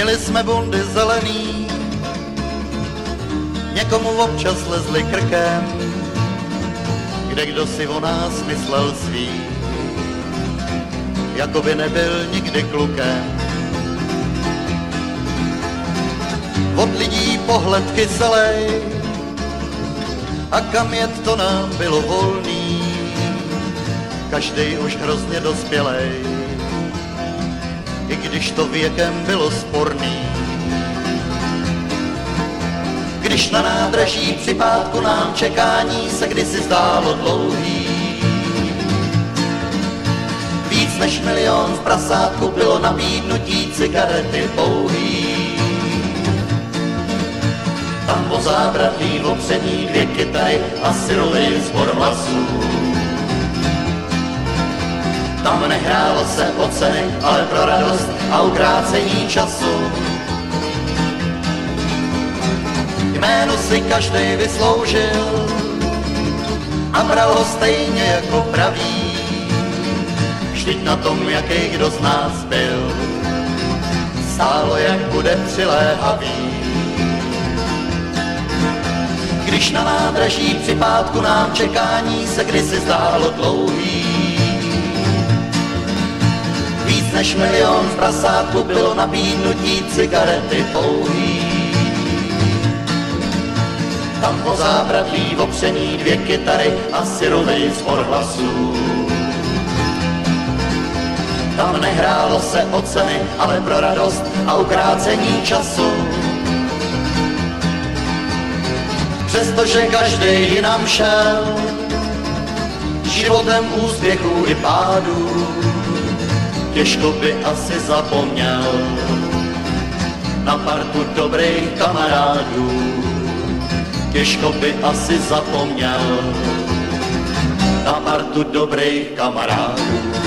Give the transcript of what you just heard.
Měli jsme bundy zelený, někomu občas lezli krkem, kde kdo si o nás myslel svý, jako by nebyl nikdy klukem. Od lidí pohled kyselej, a kam jet to nám bylo volný, každý už hrozně dospělej, i když to věkem bylo sporný. Když na nádraží při pátku nám čekání se kdysi zdálo dlouhý, víc než milion v prasátku bylo nabídnutí cigarety pouhý tam po zábradlí opření dvě kytary a syrový zbor hlasů. Tam nehrálo se o ceny, ale pro radost a ukrácení času. Jméno si každý vysloužil a bral ho stejně jako pravý. Vždyť na tom, jaký kdo z nás byl, stálo, jak bude přiléhavý. Když na nádraží při pátku nám čekání se kdysi zdálo dlouhý. Než milion v prasátku bylo nabídnutí cigarety pouhý. Tam po zábradlí opření dvě kytary a syrovej zbor hlasů. Tam nehrálo se o ceny, ale pro radost a ukrácení času přestože každý jinam šel životem úspěchů i pádů. Těžko by asi zapomněl na partu dobrých kamarádů. Těžko by asi zapomněl na partu dobrých kamarádů.